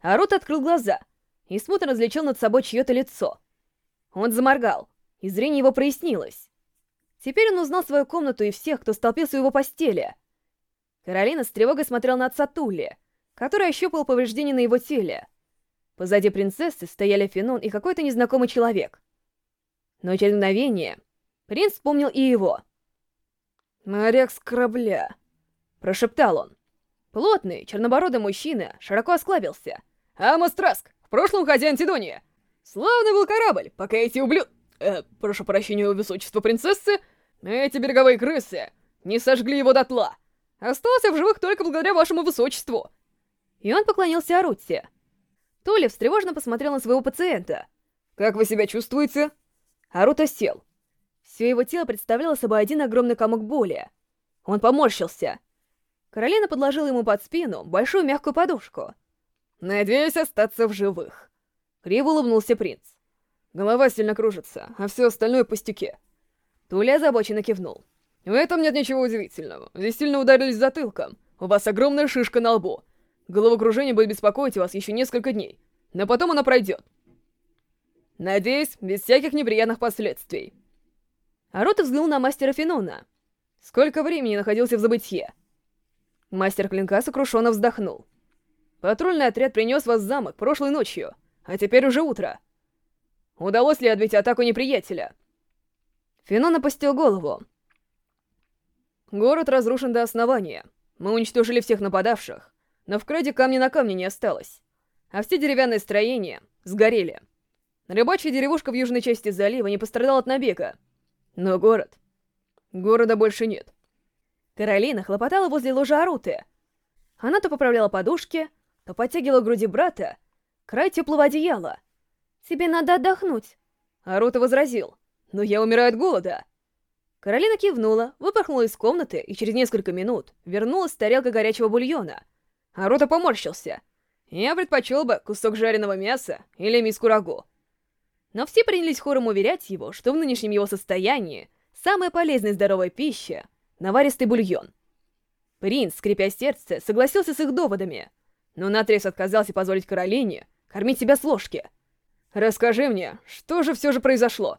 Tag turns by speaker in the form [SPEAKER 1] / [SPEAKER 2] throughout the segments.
[SPEAKER 1] Арут открыл глаза и смутно различил над собой чье-то лицо. Он заморгал, и зрение его прояснилось. Теперь он узнал свою комнату и всех, кто столпился у его постели. Каролина с тревогой смотрела на отца Тулли, который ощупал повреждения на его теле. Позади принцессы стояли Фенон и какой-то незнакомый человек. Но через мгновение принц вспомнил и его. «Моряк с корабля», — прошептал он. Плотный, чернобородый мужчина широко осклабился. «Амос Траск, в прошлом хозяин Тидония. Славный был корабль, пока эти ублюд... Э, прошу прощения у высочества принцессы, эти береговые крысы не сожгли его дотла. Остался в живых только благодаря вашему высочеству». И он поклонился Арутсе. Толя встревоженно посмотрел на своего пациента. «Как вы себя чувствуете?» Арута сел. Все его тело представляло собой один огромный комок боли. Он поморщился. Каролина подложила ему под спину большую мягкую подушку. «Надеюсь остаться в живых». Криво улыбнулся принц. Голова сильно кружится, а все остальное пустяки. Туля озабоченно кивнул. В этом нет ничего удивительного. Здесь сильно ударились затылком. У вас огромная шишка на лбу. Головокружение будет беспокоить вас еще несколько дней. Но потом оно пройдет. Надеюсь, без всяких неприятных последствий. Арота взглянул на мастера Фенона. Сколько времени находился в забытье? Мастер Клинка сокрушенно вздохнул. Патрульный отряд принес вас в замок прошлой ночью, а теперь уже утро. Удалось ли отбить атаку неприятеля? Фенон опустил голову. Город разрушен до основания. Мы уничтожили всех нападавших, но в краде камня на камне не осталось. А все деревянные строения сгорели. Рыбачья деревушка в южной части залива не пострадала от набега. Но город... Города больше нет. Каролина хлопотала возле ложа Аруты. Она то поправляла подушки, то подтягивала к груди брата край теплого одеяла. «Тебе надо отдохнуть». Арута возразил. «Но я умираю от голода». Каролина кивнула, выпорхнула из комнаты и через несколько минут вернулась с тарелкой горячего бульона. Арута поморщился. «Я предпочел бы кусок жареного мяса или миску рагу». Но все принялись хором уверять его, что в нынешнем его состоянии самая полезная и здоровая пища — наваристый бульон. Принц, скрипя сердце, согласился с их доводами, но наотрез отказался позволить Каролине кормить себя с ложки. «Расскажи мне, что же все же произошло?»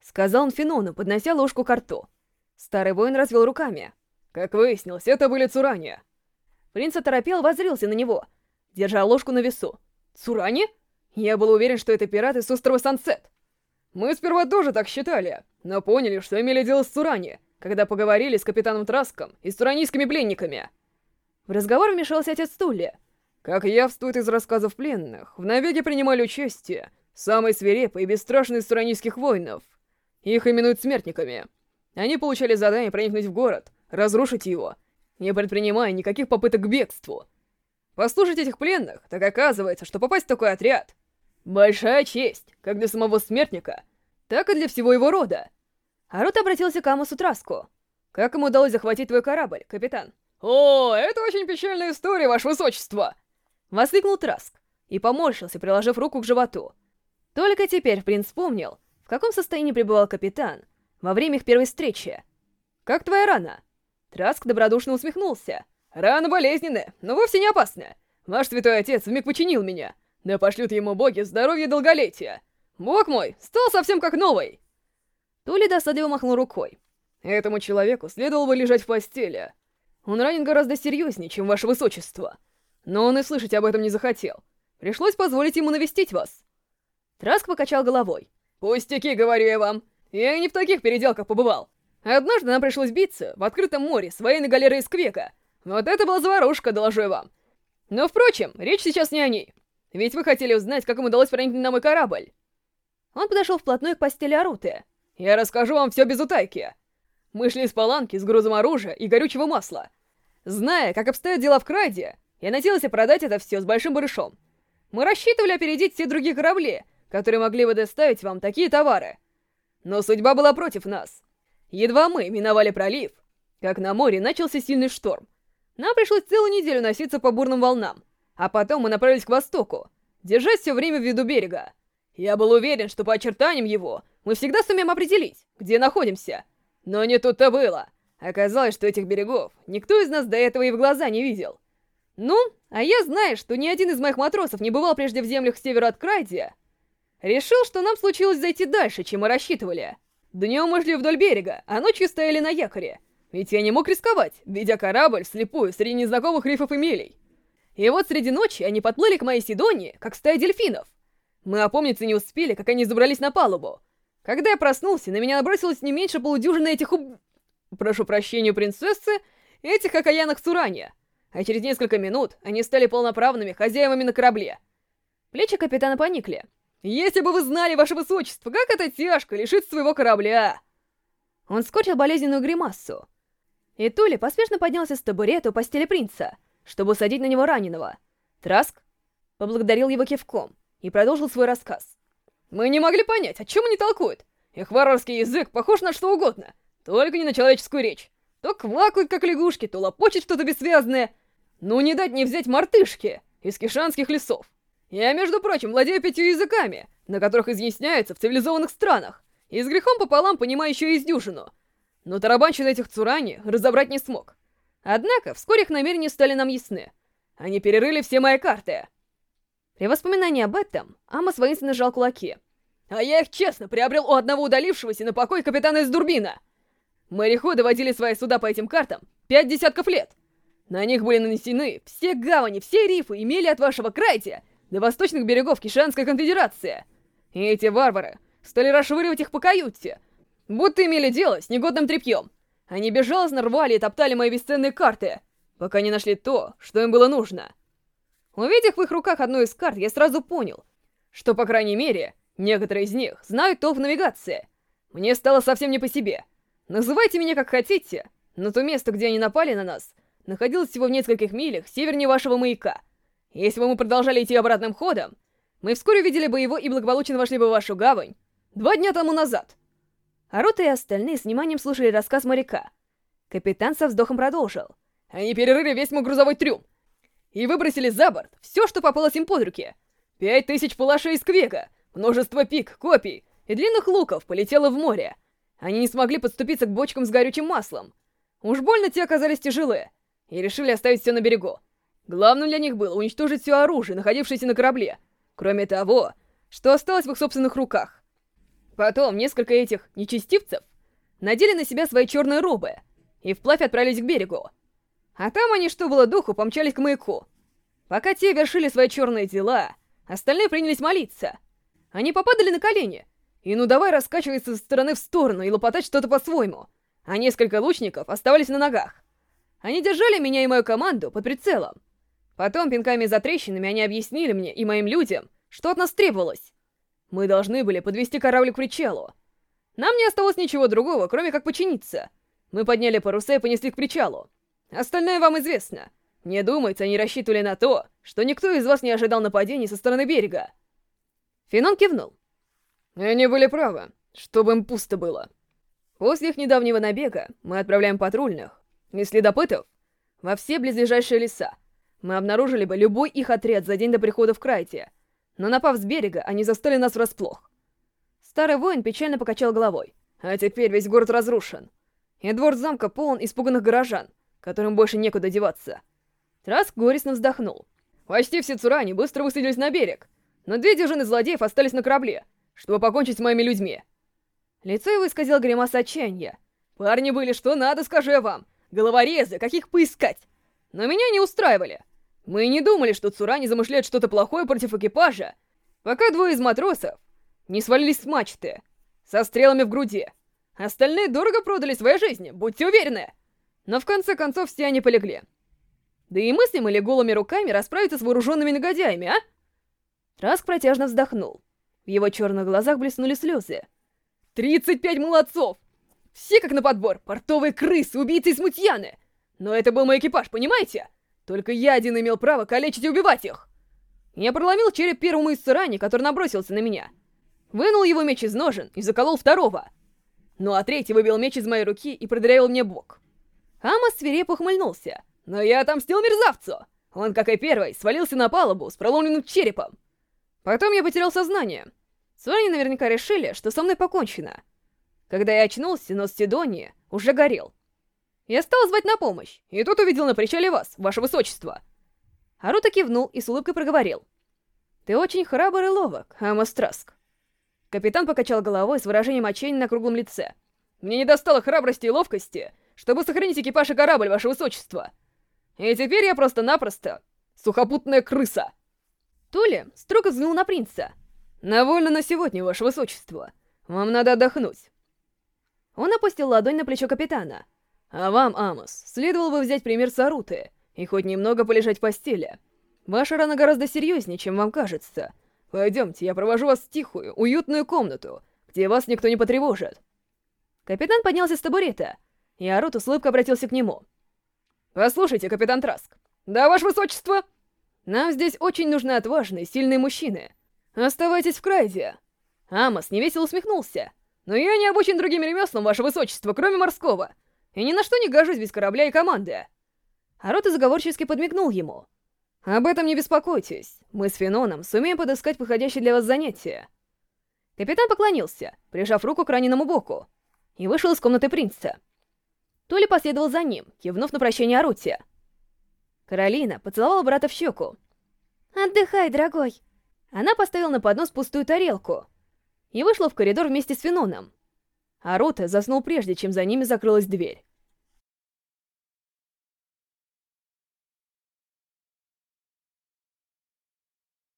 [SPEAKER 1] Сказал он Фенону, поднося ложку к рту. Старый воин развел руками. Как выяснилось, это были Цурани. Принц оторопел, воззрился на него, держа ложку на весу. «Цурани?» Я был уверен, что это пираты с острова Сансет. Мы сперва тоже так считали, но поняли, что имели дело с Цурани, когда поговорили с капитаном Траском и с цуранийскими пленниками. В разговор вмешался отец Тулли. Как явствует из рассказов пленных, в набеге принимали участие самые свирепые и бесстрашные из цуранийских воинов. Их именуют смертниками. Они получали задание проникнуть в город, разрушить его, не предпринимая никаких попыток к бегству. Послушать этих пленных, так оказывается, что попасть в такой отряд Большая честь, как для самого смертника, так и для всего его рода. Арут обратился к Амусу Траску. Как ему удалось захватить твой корабль, капитан? О, это очень печальная история, ваше высочество! Воскликнул Траск и поморщился, приложив руку к животу. Только теперь принц вспомнил, в каком состоянии пребывал капитан во время их первой встречи. «Как твоя рана?» Траск добродушно усмехнулся. «Рана болезненная, но вовсе не опасная. Ваш святой отец вмиг починил меня. Да пошлют ему боги здоровья и долголетия. Бог мой, стал совсем как новый. Тули досадливо махнул рукой. Этому человеку следовало бы лежать в постели. Он ранен гораздо серьезнее, чем ваше высочество. Но он и слышать об этом не захотел. Пришлось позволить ему навестить вас. Траск покачал головой. «Пустяки, говорю я вам. Я не в таких переделках побывал. Однажды нам пришлось биться в открытом море с военной галерой из Квека. Вот это была заварушка, доложу я вам. Но, впрочем, речь сейчас не о ней. Ведь вы хотели узнать, как им удалось проникнуть на мой корабль. Он подошел вплотную к постели Аруты. Я расскажу вам все без утайки. Мы шли с паланки с грузом оружия и горючего масла. Зная, как обстоят дела в Крайде, я надеялся продать это все с большим барышом. Мы рассчитывали опередить все другие корабли, которые могли бы доставить вам такие товары. Но судьба была против нас. Едва мы миновали пролив, как на море начался сильный шторм. Нам пришлось целую неделю носиться по бурным волнам. А потом мы направились к востоку, держась все время в виду берега. Я был уверен, что по очертаниям его мы всегда сумеем определить, где находимся. Но не тут-то было. Оказалось, что этих берегов никто из нас до этого и в глаза не видел. Ну, а я знаю, что ни один из моих матросов не бывал прежде в землях к северу от Крайдия, решил, что нам случилось зайти дальше, чем мы рассчитывали. Днем мы шли вдоль берега, а ночью стояли на якоре. Ведь я не мог рисковать, ведя корабль вслепую среди незнакомых рифов и мелей. И вот среди ночи они подплыли к моей Сидонии, как стая дельфинов. Мы опомниться не успели, как они забрались на палубу. Когда я проснулся, на меня набросилось не меньше полудюжины этих уб... Прошу прощения, принцессы, этих окаянных Цурания. А через несколько минут они стали полноправными хозяевами на корабле. Плечи капитана поникли. «Если бы вы знали, ваше высочество, как это тяжко лишиться своего корабля!» Он скорчил болезненную гримассу. И Тули поспешно поднялся с табурета у постели принца, чтобы усадить на него раненого. Траск поблагодарил его кивком и продолжил свой рассказ. «Мы не могли понять, о чем они толкуют. Их варварский язык похож на что угодно, только не на человеческую речь. То квакают, как лягушки, то лопочет что-то бессвязное. Ну не дать не взять мартышки из кишанских лесов. Я, между прочим, владею пятью языками, на которых изъясняются в цивилизованных странах, и с грехом пополам понимаю еще и из. Но тарабанщина этих цурани разобрать не смог. Однако, вскоре их намерения стали нам ясны. Они перерыли все мои карты. При воспоминании об этом, Амос воинственно сжал кулаки. А я их честно приобрел у одного удалившегося на покой капитана из Дурбина. Мореходы водили свои суда по этим картам пять десятков лет. На них были нанесены все гавани, все рифы имели от вашего Крайтия до восточных берегов Кишанской конфедерации. И эти варвары стали расшвыривать их по каюте, будто имели дело с негодным тряпьем. Они безжалостно рвали и топтали мои бесценные карты, пока не нашли то, что им было нужно. Увидев в их руках одну из карт, я сразу понял, что, по крайней мере, некоторые из них знают толк в навигации. Мне стало совсем не по себе. Называйте меня как хотите, но то место, где они напали на нас, находилось всего в нескольких милях севернее вашего маяка. Если бы мы продолжали идти обратным ходом, мы вскоре увидели бы его и благополучно вошли бы в вашу гавань два дня тому назад. Арута и остальные с вниманием слушали рассказ моряка. Капитан со вздохом продолжил. Они перерыли весь мой грузовой трюм и выбросили за борт все, что попалось им под руки. Пять тысяч палашей из квека, множество пик, копий и длинных луков полетело в море. Они не смогли подступиться к бочкам с горючим маслом. Уж больно те оказались тяжелые, и решили оставить все на берегу. Главным для них было уничтожить все оружие, находившееся на корабле, кроме того, что осталось в их собственных руках. Потом несколько этих нечестивцев надели на себя свои черные робы и вплавь отправились к берегу. А там они, что было духу, помчались к маяку. Пока те вершили свои черные дела, остальные принялись молиться. Они попадали на колени, и ну давай раскачиваться с стороны в сторону и лопотать что-то по-своему. А несколько лучников оставались на ногах. Они держали меня и мою команду под прицелом. Потом пинками за трещинами они объяснили мне и моим людям, что от нас требовалось. Мы должны были подвести корабль к причалу. Нам не осталось ничего другого, кроме как починиться. Мы подняли паруса и понесли к причалу. Остальное вам известно. Мне думается, они рассчитывали на то, что никто из вас не ожидал нападений со стороны берега. Финон кивнул. Они были правы, чтобы им пусто было. После их недавнего набега мы отправляем патрульных и следопытов во все близлежащие леса. Мы обнаружили бы любой их отряд за день до прихода в Крайте, но напав с берега, они застали нас врасплох. Старый воин печально покачал головой. А теперь весь город разрушен. И двор замка полон испуганных горожан, которым больше некуда деваться. Траск горестно вздохнул. Почти все цурани быстро высадились на берег, но две дюжины злодеев остались на корабле, чтобы покончить с моими людьми. Лицо его исказило гримаса отчаяния. Парни были что надо, скажу я вам. Головорезы, каких поискать. Но меня не устраивали. Мы не думали, что цурани замышляют что-то плохое против экипажа, пока двое из матросов не свалились с мачты, со стрелами в груди. Остальные дорого продали свои жизни, будьте уверены. Но в конце концов все они полегли. Да и мыслим ли голыми руками расправиться с вооруженными негодяями, а? Траск протяжно вздохнул. В его черных глазах блеснули слезы. «Тридцать пять молодцов! Все как на подбор, портовые крысы, убийцы и смутьяны! Но это был мой экипаж, понимаете? Только я один имел право калечить и убивать их!» Я проломил череп первому из сырани, который набросился на меня. Вынул его меч из ножен и заколол второго. Ну а третий выбил меч из моей руки и продырявил мне бок. Ама свирепо ухмыльнулся. «Но я отомстил мерзавцу!» Он, как и первый, свалился на палубу с проломленным черепом. Потом я потерял сознание. Суани наверняка решили, что со мной покончено. Когда я очнулся, нос Сидонии уже горел. Я стал звать на помощь, и тут увидел на причале вас, ваше высочество. Аруто кивнул и с улыбкой проговорил. «Ты очень храбр и ловок, Амос Траск». Капитан покачал головой с выражением отчаяния на круглом лице. «Мне не достало храбрости и ловкости, чтобы сохранить экипаж и корабль, ваше высочество. И теперь я просто-напросто сухопутная крыса!» Тули строго взглянул на принца. «Навольно на сегодня, ваше высочество. Вам надо отдохнуть». Он опустил ладонь на плечо капитана. «А вам, Амос, следовало бы взять пример Саруты и хоть немного полежать в постели. Ваша рана гораздо серьезнее, чем вам кажется. Пойдемте, я провожу вас в тихую, уютную комнату, где вас никто не потревожит». Капитан поднялся с табурета, и Аруту с улыбкой обратился к нему. «Послушайте, капитан Траск. Да, ваше высочество!» Нам здесь очень нужны отважные, сильные мужчины. Оставайтесь в Крайде. Амос невесело усмехнулся. Но я не обучен другим ремеслам, ваше высочество, кроме морского. И ни на что не гожусь без корабля и команды. Арота заговорчески подмигнул ему. Об этом не беспокойтесь. Мы с Феноном сумеем подыскать подходящее для вас занятие. Капитан поклонился, прижав руку к раненому боку, и вышел из комнаты принца. Толи последовал за ним, кивнув на прощение Аруте. Каролина поцеловала брата в щеку. «Отдыхай, дорогой!» Она поставила на поднос пустую тарелку и вышла в коридор вместе с Феноном. Арута заснул прежде, чем за ними закрылась дверь.